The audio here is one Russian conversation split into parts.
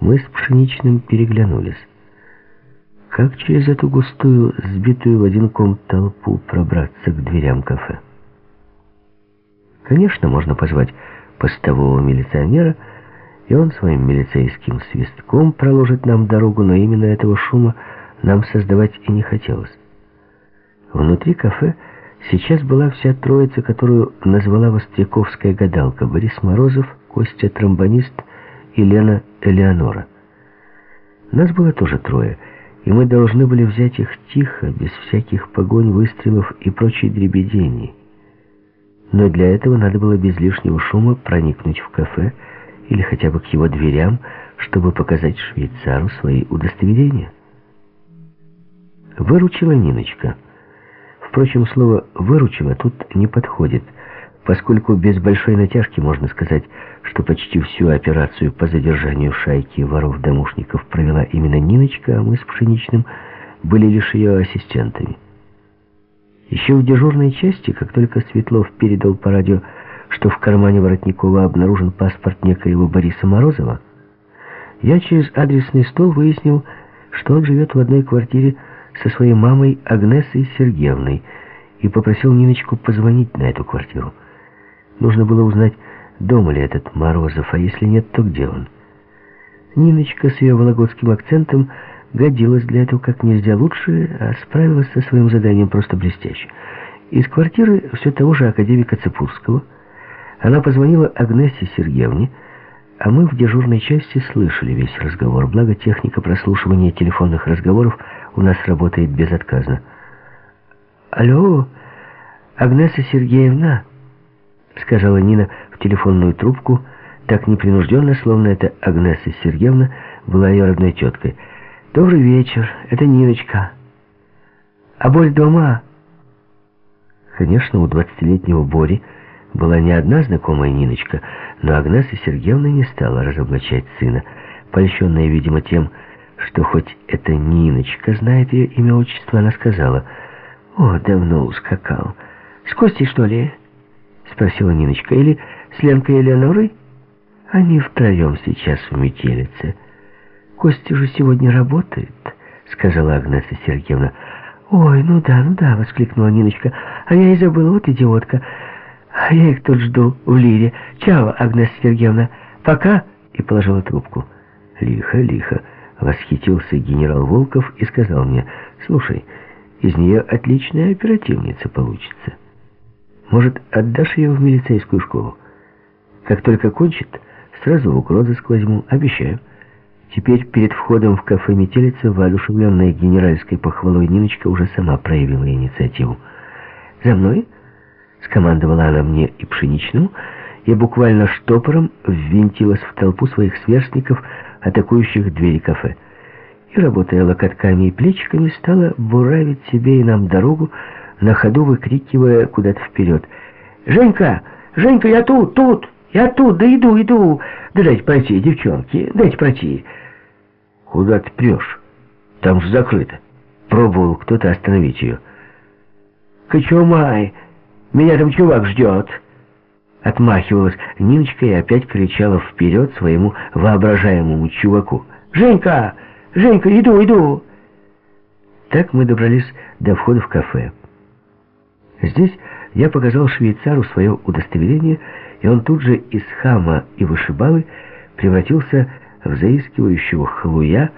Мы с Пшеничным переглянулись. Как через эту густую, сбитую в один ком толпу пробраться к дверям кафе? Конечно, можно позвать постового милиционера, и он своим милицейским свистком проложит нам дорогу, но именно этого шума нам создавать и не хотелось. Внутри кафе сейчас была вся троица, которую назвала Востряковская гадалка, Борис Морозов, Костя Тромбонист и Лена Элеонора. Нас было тоже трое, и мы должны были взять их тихо, без всяких погонь, выстрелов и прочей дребедений. Но для этого надо было без лишнего шума проникнуть в кафе или хотя бы к его дверям, чтобы показать швейцару свои удостоверения. Выручила Ниночка. Впрочем, слово «выручила» тут не подходит, поскольку без большой натяжки можно сказать, что почти всю операцию по задержанию шайки воров-домушников провела именно Ниночка, а мы с Пшеничным были лишь ее ассистентами. Еще в дежурной части, как только Светлов передал по радио, что в кармане Воротникова обнаружен паспорт некоего Бориса Морозова, я через адресный стол выяснил, что он живет в одной квартире со своей мамой Агнесой Сергеевной и попросил Ниночку позвонить на эту квартиру. Нужно было узнать, дома ли этот Морозов, а если нет, то где он. Ниночка с ее вологодским акцентом годилась для этого как нельзя лучше, а справилась со своим заданием просто блестяще. Из квартиры все того же академика Цепурского она позвонила Агнессе Сергеевне, а мы в дежурной части слышали весь разговор, благо техника прослушивания телефонных разговоров у нас работает безотказно. «Алло, Агнеса Сергеевна», — сказала Нина в телефонную трубку, так непринужденно, словно это Агнеса Сергеевна была ее родной теткой — «Добрый вечер, это Ниночка. А Борь дома?» Конечно, у двадцатилетнего Бори была не одна знакомая Ниночка, но Агнеса Сергеевна не стала разоблачать сына, польщенная, видимо, тем, что хоть эта Ниночка знает ее имя-отчество, она сказала, «О, давно ускакал. С Костей, что ли?» — спросила Ниночка. «Или с Ленкой Элеонорой?» «Они втроем сейчас в метелице». Костя же сегодня работает», — сказала Агнеса Сергеевна. «Ой, ну да, ну да», — воскликнула Ниночка. «А я и забыла, вот идиотка. А я их тут жду в Лире. Чао, Агнеса Сергеевна. Пока!» И положила трубку. «Лихо, лихо!» — восхитился генерал Волков и сказал мне. «Слушай, из нее отличная оперативница получится. Может, отдашь ее в милицейскую школу? Как только кончит, сразу в угрозыск возьму, обещаю». Теперь перед входом в кафе «Метелица» воодушевленная генеральской похвалой Ниночка уже сама проявила инициативу. «За мной?» — скомандовала она мне и Пшеничному, и буквально штопором ввинтилась в толпу своих сверстников, атакующих двери кафе. И, работая локотками и плечиками, стала буравить себе и нам дорогу, на ходу выкрикивая куда-то вперед. «Женька! Женька, я тут, тут! Я тут, да иду, иду! Да дайте пройти, девчонки, дайте пройти!» «Куда ты прешь? Там же закрыто!» Пробовал кто-то остановить ее. «Кочумай! Меня там чувак ждет!» Отмахивалась Ниночка и опять кричала вперед своему воображаемому чуваку. «Женька! Женька, иду, иду!» Так мы добрались до входа в кафе. Здесь я показал швейцару свое удостоверение, и он тут же из хама и вышибалы превратился в заискивающего халуя,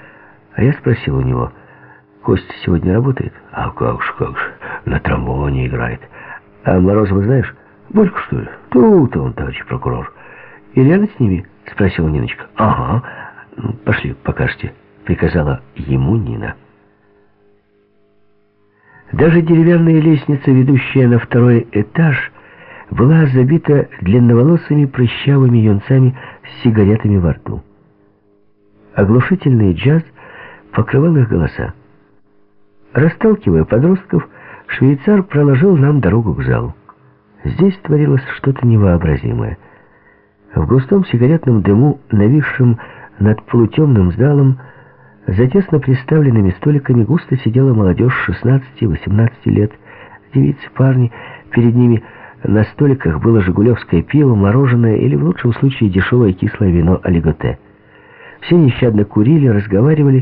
а я спросил у него, «Костя сегодня работает?» «А как же, как же, на тромбоне играет». «А Морозова знаешь?» «Борьку, что ли?» «Тут он, товарищ прокурор». «И Лена с ними?» — спросила Ниночка. «Ага, ну, пошли, покажете», — приказала ему Нина. Даже деревянная лестница, ведущая на второй этаж, была забита длинноволосыми прыщавыми юнцами с сигаретами во рту. Оглушительный джаз покрывал их голоса. Расталкивая подростков, швейцар проложил нам дорогу к залу. Здесь творилось что-то невообразимое. В густом сигаретном дыму, нависшем над полутемным залом, за тесно приставленными столиками густо сидела молодежь 16-18 лет, девицы, парни, перед ними на столиках было жигулевское пиво, мороженое или, в лучшем случае, дешевое кислое вино олиготе. Все нещадно курили, разговаривали